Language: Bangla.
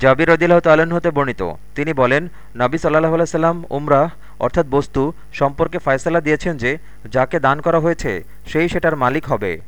জাবির রদিল্লাহ তাল্লাহ্ন হতে বর্ণিত। তিনি বলেন, নাবি সাল্লাহ আলাইসাল্লাম উমরাহ অর্থাৎ বস্তু, সম্পর্কে ফয়সালা দিয়েছেন যে, যাকে দান করা হয়েছে, সেই সেটার মালিক হবে।